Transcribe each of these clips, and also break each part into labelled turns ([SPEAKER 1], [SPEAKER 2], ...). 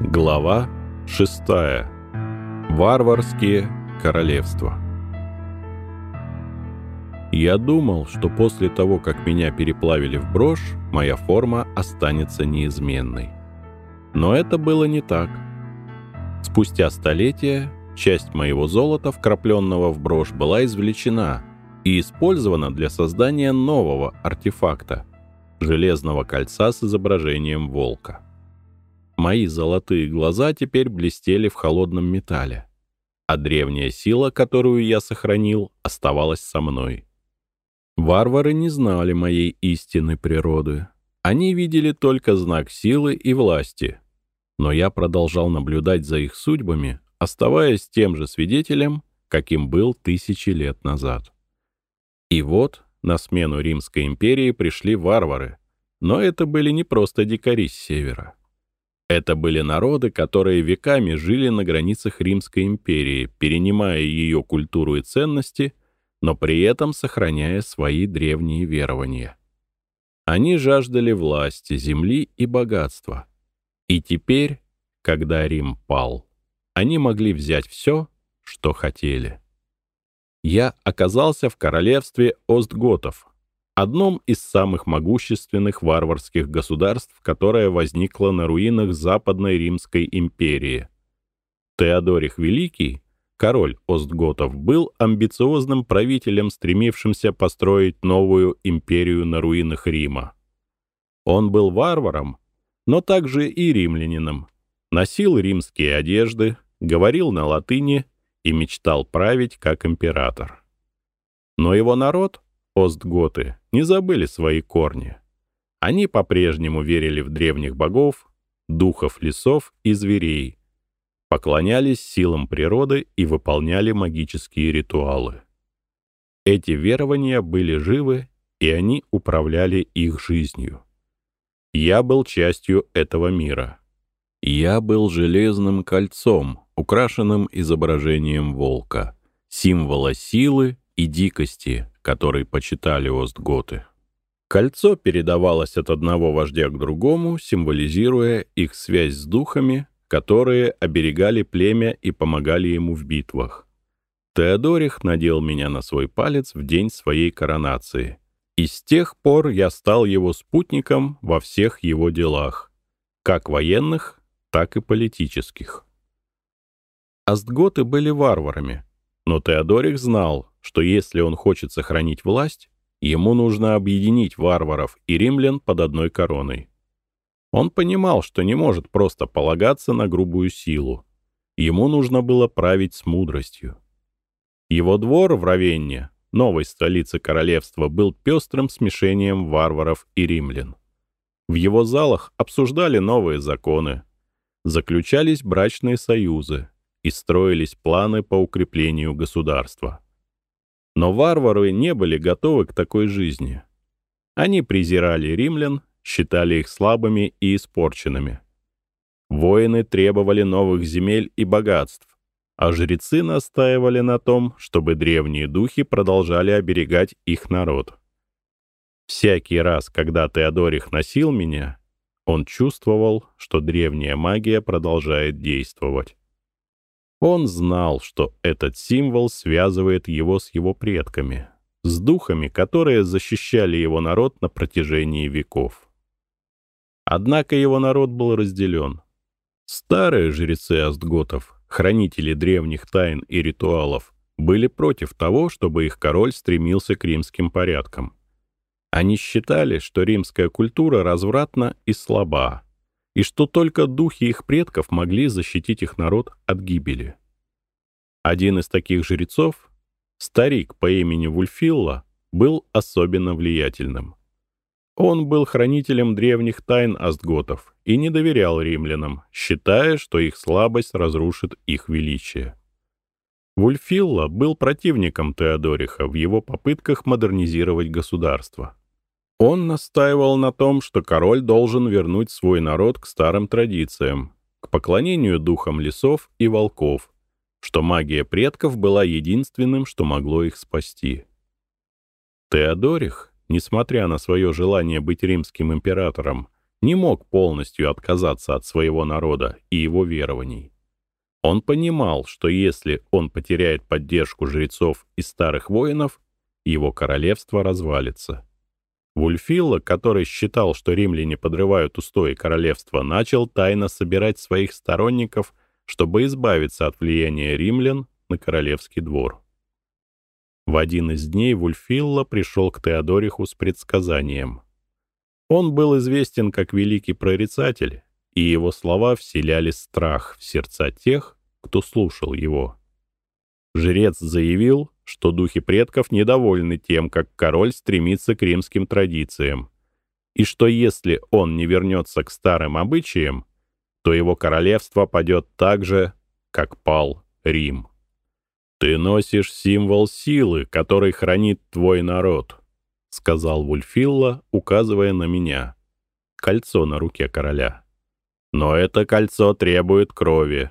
[SPEAKER 1] Глава 6. Варварские королевства. Я думал, что после того, как меня переплавили в брошь, моя форма останется неизменной. Но это было не так. Спустя столетия часть моего золота, вкрапленного в брошь, была извлечена и использована для создания нового артефакта — железного кольца с изображением волка. Мои золотые глаза теперь блестели в холодном металле, а древняя сила, которую я сохранил, оставалась со мной. Варвары не знали моей истинной природы. Они видели только знак силы и власти. Но я продолжал наблюдать за их судьбами, оставаясь тем же свидетелем, каким был тысячи лет назад. И вот на смену Римской империи пришли варвары, но это были не просто дикари с севера. Это были народы, которые веками жили на границах Римской империи, перенимая ее культуру и ценности, но при этом сохраняя свои древние верования. Они жаждали власти, земли и богатства. И теперь, когда Рим пал, они могли взять все, что хотели. Я оказался в королевстве Остготов, одном из самых могущественных варварских государств, которое возникло на руинах Западной Римской империи. Теодорих Великий, король Остготов, был амбициозным правителем, стремившимся построить новую империю на руинах Рима. Он был варваром, но также и римлянином, носил римские одежды, говорил на латыни и мечтал править как император. Но его народ — Остготы не забыли свои корни. Они по-прежнему верили в древних богов, духов лесов и зверей, поклонялись силам природы и выполняли магические ритуалы. Эти верования были живы, и они управляли их жизнью. Я был частью этого мира. Я был железным кольцом, украшенным изображением волка, символа силы и дикости, который почитали остготы. Кольцо передавалось от одного вождя к другому, символизируя их связь с духами, которые оберегали племя и помогали ему в битвах. Теодорих надел меня на свой палец в день своей коронации. И с тех пор я стал его спутником во всех его делах, как военных, так и политических. Астготы были варварами, но Теодорих знал, что если он хочет сохранить власть, ему нужно объединить варваров и римлян под одной короной. Он понимал, что не может просто полагаться на грубую силу. Ему нужно было править с мудростью. Его двор в Равенне, новой столице королевства, был пестрым смешением варваров и римлян. В его залах обсуждали новые законы, заключались брачные союзы и строились планы по укреплению государства. Но варвары не были готовы к такой жизни. Они презирали римлян, считали их слабыми и испорченными. Воины требовали новых земель и богатств, а жрецы настаивали на том, чтобы древние духи продолжали оберегать их народ. Всякий раз, когда Теодорих носил меня, он чувствовал, что древняя магия продолжает действовать. Он знал, что этот символ связывает его с его предками, с духами, которые защищали его народ на протяжении веков. Однако его народ был разделен. Старые жрецы астготов, хранители древних тайн и ритуалов, были против того, чтобы их король стремился к римским порядкам. Они считали, что римская культура развратна и слаба, и что только духи их предков могли защитить их народ от гибели. Один из таких жрецов, старик по имени Вульфилла, был особенно влиятельным. Он был хранителем древних тайн астготов и не доверял римлянам, считая, что их слабость разрушит их величие. Вульфилла был противником Теодориха в его попытках модернизировать государство. Он настаивал на том, что король должен вернуть свой народ к старым традициям, к поклонению духам лесов и волков, что магия предков была единственным, что могло их спасти. Теодорих, несмотря на свое желание быть римским императором, не мог полностью отказаться от своего народа и его верований. Он понимал, что если он потеряет поддержку жрецов и старых воинов, его королевство развалится. Вульфилла, который считал, что римляне подрывают устои королевства, начал тайно собирать своих сторонников, чтобы избавиться от влияния римлян на королевский двор. В один из дней Вульфилла пришел к Теодориху с предсказанием. Он был известен как великий прорицатель, и его слова вселяли страх в сердца тех, кто слушал его. Жрец заявил, что духи предков недовольны тем, как король стремится к римским традициям, и что если он не вернется к старым обычаям, то его королевство падет так же, как пал Рим. «Ты носишь символ силы, который хранит твой народ», — сказал Вульфилла, указывая на меня. Кольцо на руке короля. «Но это кольцо требует крови.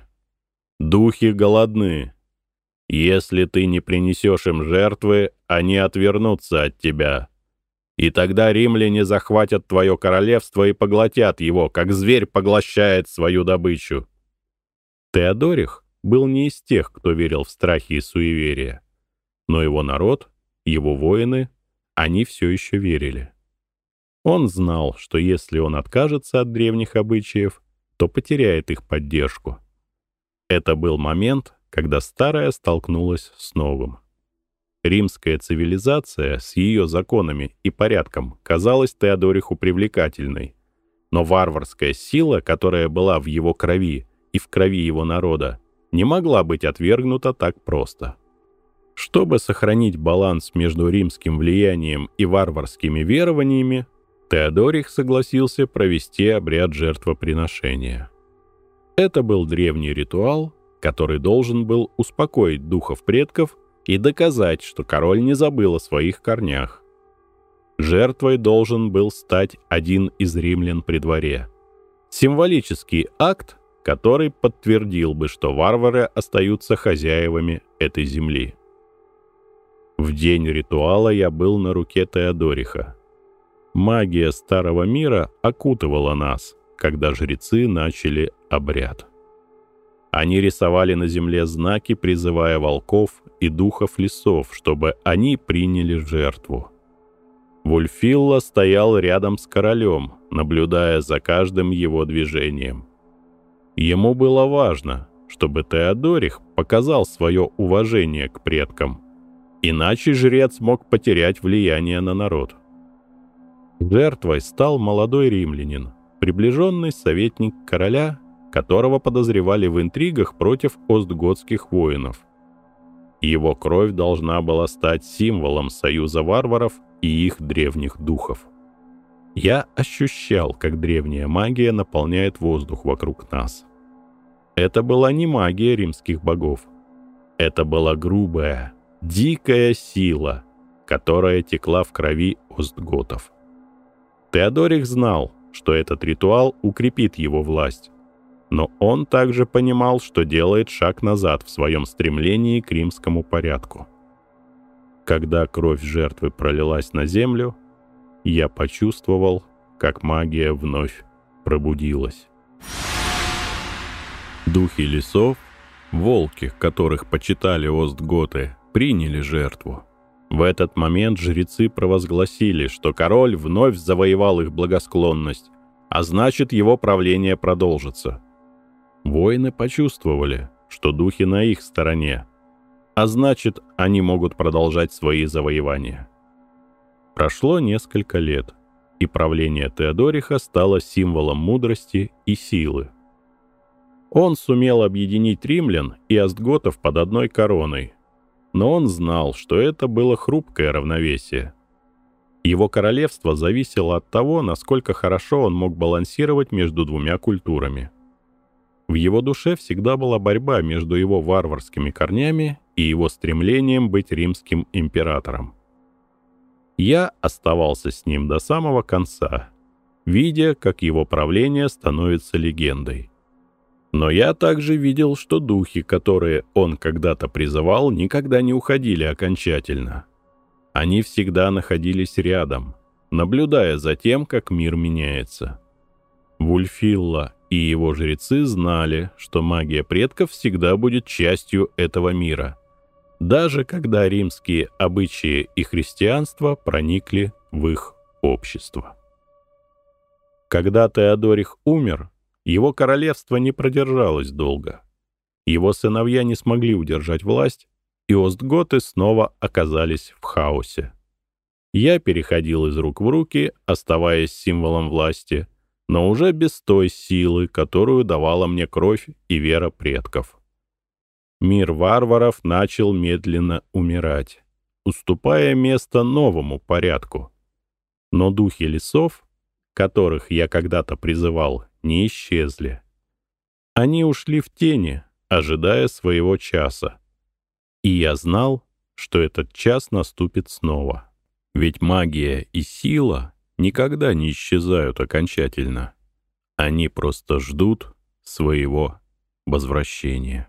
[SPEAKER 1] Духи голодны. Если ты не принесешь им жертвы, они отвернутся от тебя. И тогда римляне захватят твое королевство и поглотят его, как зверь поглощает свою добычу». Теодорих был не из тех, кто верил в страхи и суеверия. Но его народ, его воины, они все еще верили. Он знал, что если он откажется от древних обычаев, то потеряет их поддержку. Это был момент, когда старое столкнулось с новым. Римская цивилизация с ее законами и порядком казалась Теодориху привлекательной, но варварская сила, которая была в его крови и в крови его народа, не могла быть отвергнута так просто. Чтобы сохранить баланс между римским влиянием и варварскими верованиями, Теодорих согласился провести обряд жертвоприношения. Это был древний ритуал, который должен был успокоить духов предков и доказать, что король не забыл о своих корнях. Жертвой должен был стать один из римлян при дворе. Символический акт, который подтвердил бы, что варвары остаются хозяевами этой земли. В день ритуала я был на руке Теодориха. Магия Старого Мира окутывала нас, когда жрецы начали обряд. Они рисовали на земле знаки, призывая волков и духов лесов, чтобы они приняли жертву. Вульфилла стоял рядом с королем, наблюдая за каждым его движением. Ему было важно, чтобы Теодорих показал свое уважение к предкам, иначе жрец мог потерять влияние на народ. Жертвой стал молодой римлянин, приближенный советник короля, которого подозревали в интригах против остготских воинов. Его кровь должна была стать символом союза варваров и их древних духов. Я ощущал, как древняя магия наполняет воздух вокруг нас. Это была не магия римских богов. Это была грубая, дикая сила, которая текла в крови остготов. Теодорих знал, что этот ритуал укрепит его власть, но он также понимал, что делает шаг назад в своем стремлении к римскому порядку. Когда кровь жертвы пролилась на землю, я почувствовал, как магия вновь пробудилась. Духи лесов, волки, которых почитали остготы, приняли жертву. В этот момент жрецы провозгласили, что король вновь завоевал их благосклонность, а значит, его правление продолжится. Воины почувствовали, что духи на их стороне, а значит, они могут продолжать свои завоевания. Прошло несколько лет, и правление Теодориха стало символом мудрости и силы. Он сумел объединить римлян и астготов под одной короной, но он знал, что это было хрупкое равновесие. Его королевство зависело от того, насколько хорошо он мог балансировать между двумя культурами – в его душе всегда была борьба между его варварскими корнями и его стремлением быть римским императором. Я оставался с ним до самого конца, видя, как его правление становится легендой. Но я также видел, что духи, которые он когда-то призывал, никогда не уходили окончательно. Они всегда находились рядом, наблюдая за тем, как мир меняется. Вульфилла и его жрецы знали, что магия предков всегда будет частью этого мира, даже когда римские обычаи и христианство проникли в их общество. Когда Теодорих умер, его королевство не продержалось долго. Его сыновья не смогли удержать власть, и Остготы снова оказались в хаосе. Я переходил из рук в руки, оставаясь символом власти, но уже без той силы, которую давала мне кровь и вера предков. Мир варваров начал медленно умирать, уступая место новому порядку. Но духи лесов, которых я когда-то призывал, не исчезли. Они ушли в тени, ожидая своего часа. И я знал, что этот час наступит снова. Ведь магия и сила никогда не исчезают окончательно. Они просто ждут своего возвращения.